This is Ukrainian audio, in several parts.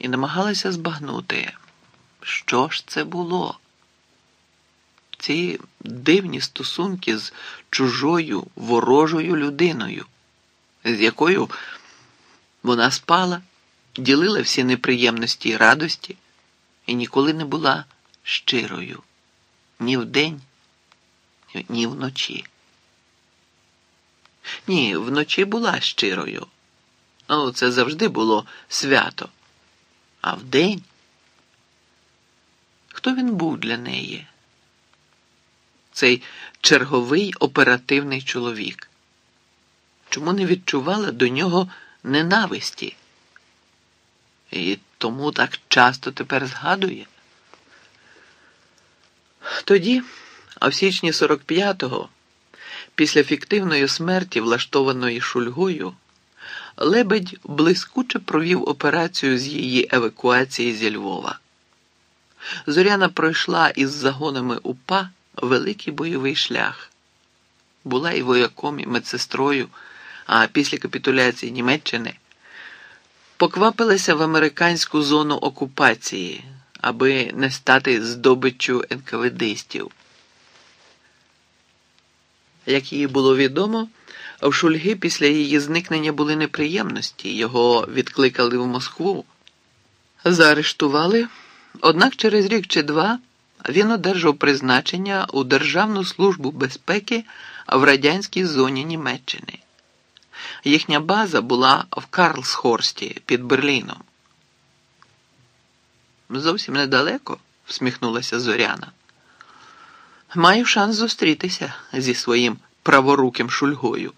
і намагалася збагнути, що ж це було. Ці дивні стосунки з чужою ворожою людиною, з якою вона спала, ділила всі неприємності і радості і ніколи не була щирою ні вдень, ні вночі. Ні, вночі була щирою. Ну, це завжди було свято. А вдень? Хто він був для неї? Цей черговий оперативний чоловік. Чому не відчувала до нього ненависті? І тому так часто тепер згадує? Тоді, а в січні 45-го, після фіктивної смерті, влаштованої шульгою, Лебедь блискуче провів операцію з її евакуації зі Львова. Зоряна пройшла із загонами УПА великий бойовий шлях. Була і вояком, і медсестрою, а після капітуляції Німеччини поквапилася в американську зону окупації, аби не стати здобиччю НКВДистів. Як їй було відомо, в Шульги після її зникнення були неприємності, його відкликали в Москву, заарештували, однак через рік чи два він одержав призначення у Державну службу безпеки в радянській зоні Німеччини. Їхня база була в Карлсхорсті під Берліном. Зовсім недалеко, всміхнулася Зоряна. Маю шанс зустрітися зі своїм праворуким шульгою.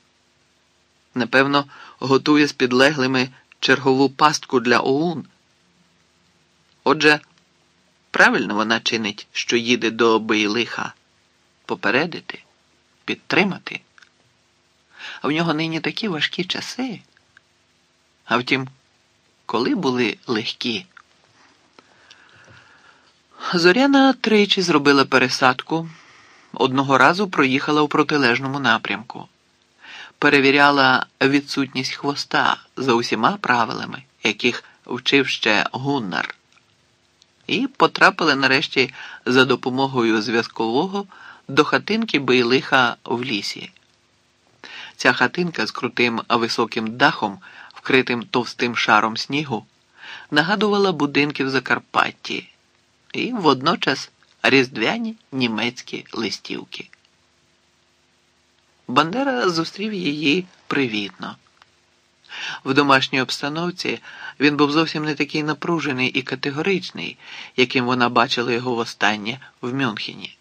Напевно, готує з підлеглими чергову пастку для ОУН. Отже, правильно вона чинить, що їде до Бейлиха попередити, підтримати. А в нього нині такі важкі часи. А втім, коли були легкі. Зоряна тричі зробила пересадку, одного разу проїхала у протилежному напрямку, перевіряла відсутність хвоста за усіма правилами, яких вчив ще Гуннар, і потрапила нарешті за допомогою зв'язкового до хатинки Бейлиха в лісі. Ця хатинка з крутим високим дахом, вкритим товстим шаром снігу, нагадувала будинки в Закарпатті і водночас різдвяні німецькі листівки. Бандера зустрів її привітно. В домашній обстановці він був зовсім не такий напружений і категоричний, яким вона бачила його востаннє в Мюнхені.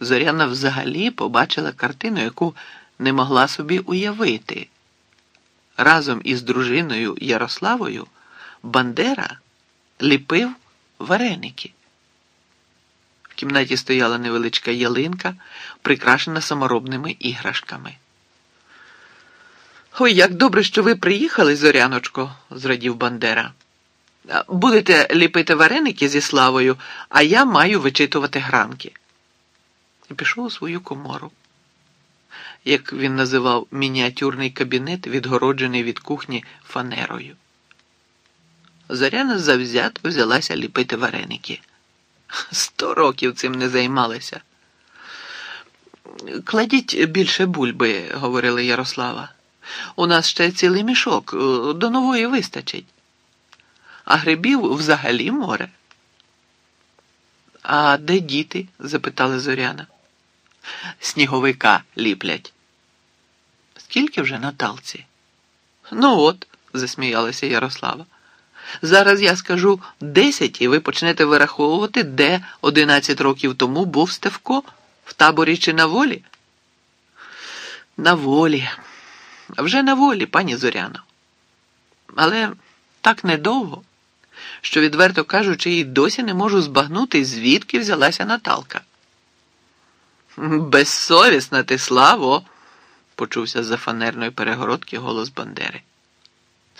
Зоряна взагалі побачила картину, яку не могла собі уявити. Разом із дружиною Ярославою Бандера ліпив вареники. В кімнаті стояла невеличка ялинка, прикрашена саморобними іграшками. Ой, як добре, що ви приїхали, зоряночко, зрадів Бандера. Будете ліпити вареники зі славою, а я маю вичитувати гранки. І пішов у свою комору. Як він називав мініатюрний кабінет, відгороджений від кухні фанерою. Зоряна завзято взялася ліпити вареники. Сто років цим не займалася. Кладіть більше бульби, говорила Ярослава. У нас ще цілий мішок, до нової вистачить. А грибів взагалі море. А де діти? запитала Зоряна. Сніговика ліплять. Скільки вже на талці? Ну от, засміялася Ярослава. Зараз я скажу десять, і ви почнете вираховувати, де одинадцять років тому був Стевко в таборі чи на волі? На волі. Вже на волі, пані Зоряно. Але так недовго, що, відверто кажучи, і досі не можу збагнути, звідки взялася Наталка. Безсовісна ти, Славо, почувся з за фанерної перегородки голос Бандери.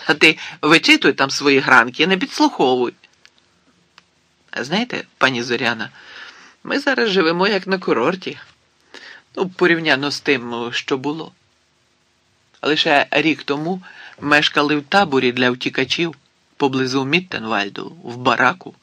А ти вичитуй там свої гранки, не підслуховуй. Знаєте, пані Зоряна, ми зараз живемо як на курорті, ну, порівняно з тим, що було. Лише рік тому мешкали в таборі для втікачів поблизу Міттенвальду, в бараку.